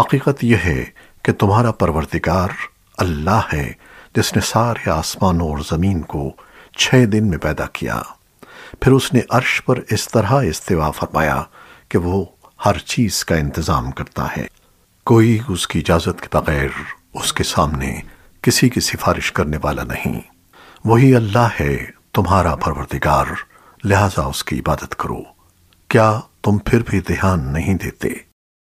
حقیقت یہ ہے کہ تمہارا پروردگار اللہ ہے، جس نے سارے آسمانوں اور زمین کو چھ دن میں پیدا کیا۔ پھر اس نے عرش پر اس طرح استوا فرمایا کہ وہ ہر چیز کا انتظام کرتا ہے۔ کوئی اس کی اجازت کے بغیر اس کے سامنے کسی کی سفارش کرنے والا نہیں۔ وہی اللہ ہے، تمہارا پروردگار، لہذا اس کی عبادت کرو۔ کیا تم پھر بھی دھیان نہیں دیتے؟